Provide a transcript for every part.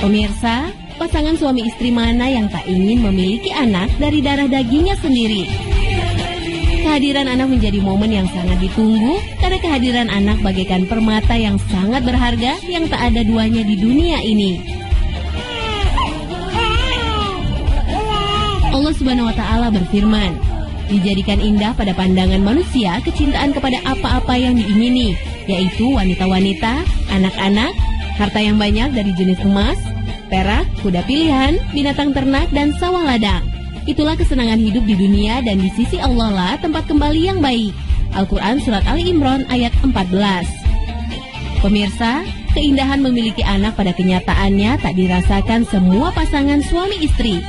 Pemirsa, pasangan suami istri mana yang tak ingin memiliki anak dari darah dagingnya sendiri? Kehadiran anak menjadi momen yang sangat ditunggu karena kehadiran anak bagaikan permata yang sangat berharga yang tak ada duanya di dunia ini. Allah Subhanahu wa taala berfirman, dijadikan indah pada pandangan manusia kecintaan kepada apa-apa yang diingini, yaitu wanita-wanita, anak-anak, harta yang banyak dari jenis emas, perak, kuda pilihan, binatang ternak, dan sawah ladang. Itulah kesenangan hidup di dunia dan di sisi Allah lah tempat kembali yang baik. Al-Quran Surat Ali Imran ayat 14 Pemirsa, keindahan memiliki anak pada kenyataannya tak dirasakan semua pasangan suami istri.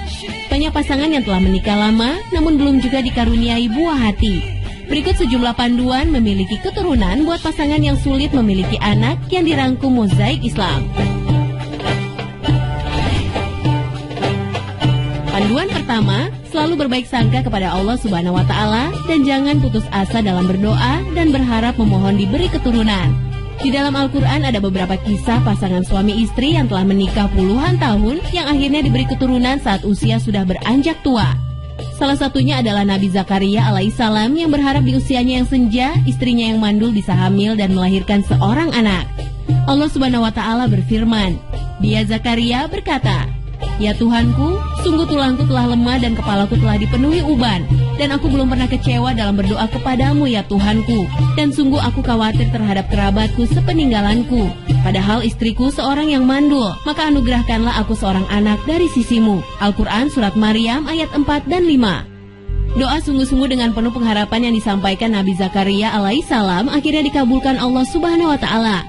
Banyak pasangan yang telah menikah lama namun belum juga dikaruniai buah hati. Berikut sejumlah panduan memiliki keturunan buat pasangan yang sulit memiliki anak yang dirangkum mozaik Islam. Panduan pertama, selalu berbaik sangka kepada Allah Subhanahu wa taala dan jangan putus asa dalam berdoa dan berharap memohon diberi keturunan. Di dalam Al-Quran ada beberapa kisah pasangan suami istri yang telah menikah puluhan tahun yang akhirnya diberi keturunan saat usia sudah beranjak tua. Salah satunya adalah Nabi Zakaria alaihissalam yang berharap di usianya yang senja, istrinya yang mandul bisa hamil dan melahirkan seorang anak. Allah Subhanahu wa taala berfirman, "Dia Zakaria berkata, Ya Tuhanku, sungguh tulangku telah lemah dan kepalaku telah dipenuhi uban. Dan aku belum pernah kecewa dalam berdoa kepadamu ya Tuhanku. Dan sungguh aku khawatir terhadap kerabatku sepeninggalanku. Padahal istriku seorang yang mandul. Maka anugerahkanlah aku seorang anak dari sisimu. Al-Quran Surat Maryam ayat 4 dan 5. Doa sungguh-sungguh dengan penuh pengharapan yang disampaikan Nabi Zakaria alaihissalam akhirnya dikabulkan Allah Subhanahu wa taala.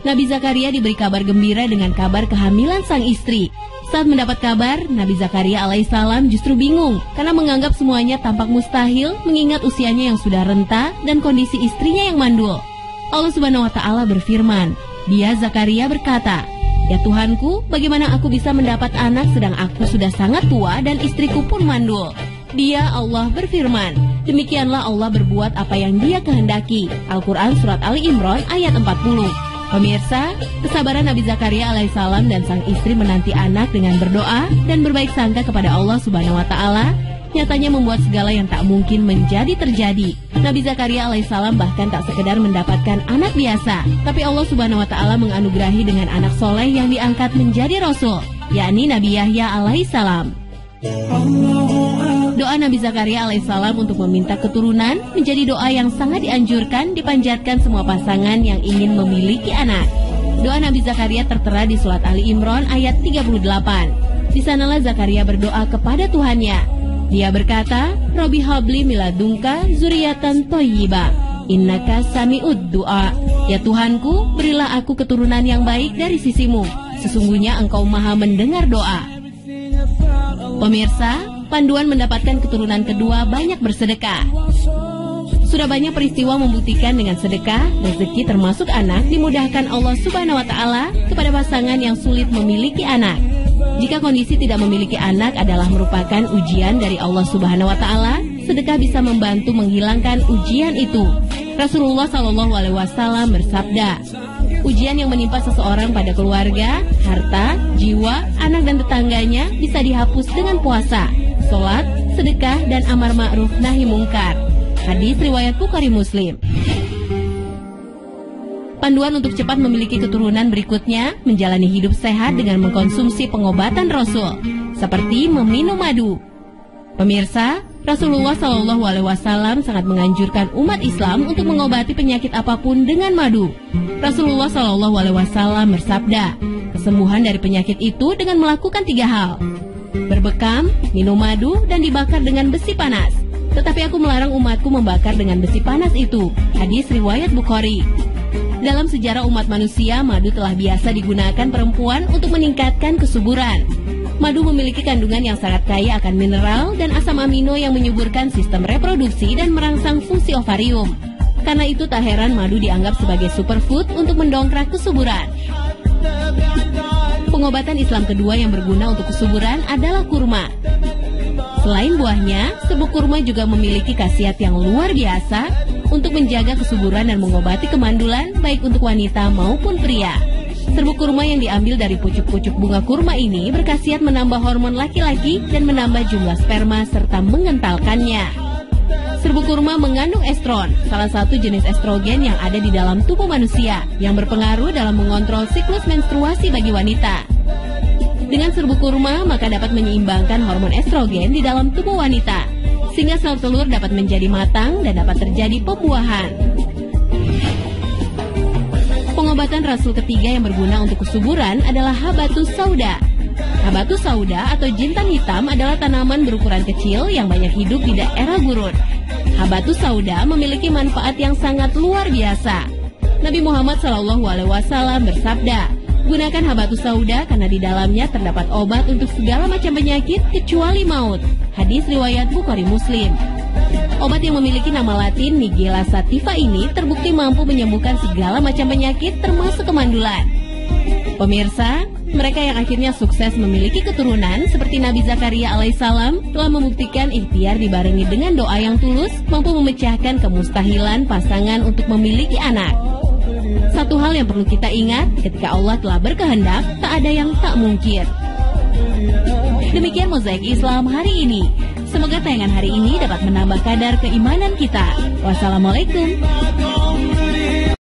Nabi Zakaria diberi kabar gembira dengan kabar kehamilan sang istri. Saat mendapat kabar, Nabi Zakaria alaihissalam justru bingung karena menganggap semuanya tampak mustahil mengingat usianya yang sudah renta dan kondisi istrinya yang mandul. Allah Subhanahu wa taala berfirman, dia Zakaria berkata, "Ya Tuhanku, bagaimana aku bisa mendapat anak sedang aku sudah sangat tua dan istriku pun mandul?" Dia Allah berfirman, demikianlah Allah berbuat apa yang dia kehendaki. Al-Quran Surat Ali Imran ayat 40. Pemirsa, kesabaran Nabi Zakaria alaihissalam dan sang istri menanti anak dengan berdoa dan berbaik sangka kepada Allah Subhanahu wa taala nyatanya membuat segala yang tak mungkin menjadi terjadi. Nabi Zakaria alaihissalam bahkan tak sekedar mendapatkan anak biasa, tapi Allah Subhanahu wa taala menganugerahi dengan anak soleh yang diangkat menjadi rasul, yakni Nabi Yahya alaihissalam. Doa Nabi Zakaria alaihissalam untuk meminta keturunan menjadi doa yang sangat dianjurkan dipanjatkan semua pasangan yang ingin memiliki anak. Doa Nabi Zakaria tertera di surat Ali Imran ayat 38. Di sanalah Zakaria berdoa kepada Tuhannya. Dia berkata, Robi habli miladungka zuriatan toyiba. Innaka sami'ud doa. Ya Tuhanku, berilah aku keturunan yang baik dari sisimu. Sesungguhnya engkau maha mendengar doa. Pemirsa, panduan mendapatkan keturunan kedua banyak bersedekah. Sudah banyak peristiwa membuktikan dengan sedekah, rezeki termasuk anak dimudahkan Allah Subhanahu wa taala kepada pasangan yang sulit memiliki anak. Jika kondisi tidak memiliki anak adalah merupakan ujian dari Allah Subhanahu wa taala, sedekah bisa membantu menghilangkan ujian itu. Rasulullah Shallallahu alaihi wasallam bersabda, ujian yang menimpa seseorang pada keluarga, harta, jiwa, anak dan tetangganya bisa dihapus dengan puasa sholat, sedekah, dan amar ma'ruf nahi mungkar. Hadis riwayat Bukhari Muslim. Panduan untuk cepat memiliki keturunan berikutnya menjalani hidup sehat dengan mengkonsumsi pengobatan Rasul, seperti meminum madu. Pemirsa, Rasulullah Wasallam sangat menganjurkan umat Islam untuk mengobati penyakit apa pun dengan madu. Rasulullah Wasallam bersabda, kesembuhan dari penyakit itu dengan melakukan tiga hal berbekam, minum madu, dan dibakar dengan besi panas. Tetapi aku melarang umatku membakar dengan besi panas itu. Hadis riwayat Bukhari. Dalam sejarah umat manusia, madu telah biasa digunakan perempuan untuk meningkatkan kesuburan. Madu memiliki kandungan yang sangat kaya akan mineral dan asam amino yang menyuburkan sistem reproduksi dan merangsang fungsi ovarium. Karena itu tak heran madu dianggap sebagai superfood untuk mendongkrak kesuburan. Pengobatan Islam kedua yang berguna untuk kesuburan adalah kurma. Selain buahnya, serbuk kurma juga memiliki khasiat yang luar biasa untuk menjaga kesuburan dan mengobati kemandulan baik untuk wanita maupun pria. Serbuk kurma yang diambil dari pucuk-pucuk bunga kurma ini berkhasiat menambah hormon laki-laki dan menambah jumlah sperma serta mengentalkannya. Serbuk kurma mengandung estron, salah satu jenis estrogen yang ada di dalam tubuh manusia, yang berpengaruh dalam mengontrol siklus menstruasi bagi wanita. Dengan serbuk kurma, maka dapat menyeimbangkan hormon estrogen di dalam tubuh wanita, sehingga sel telur dapat menjadi matang dan dapat terjadi pembuahan. Pengobatan rasul ketiga yang berguna untuk kesuburan adalah habatus sauda. Habatus sauda atau jintan hitam adalah tanaman berukuran kecil yang banyak hidup di daerah gurun. Habatus sauda memiliki manfaat yang sangat luar biasa. Nabi Muhammad SAW bersabda, gunakan habatus sauda karena di dalamnya terdapat obat untuk segala macam penyakit kecuali maut. Hadis riwayat Bukhari Muslim. Obat yang memiliki nama latin Nigella sativa ini terbukti mampu menyembuhkan segala macam penyakit termasuk kemandulan. Pemirsa, mereka yang akhirnya sukses memiliki keturunan seperti Nabi Zakaria alaihissalam telah membuktikan ikhtiar dibarengi dengan doa yang tulus mampu memecahkan kemustahilan pasangan untuk memiliki anak. Satu hal yang perlu kita ingat ketika Allah telah berkehendak, tak ada yang tak mungkin. Demikian mozaik Islam hari ini. Semoga tayangan hari ini dapat menambah kadar keimanan kita. Wassalamualaikum.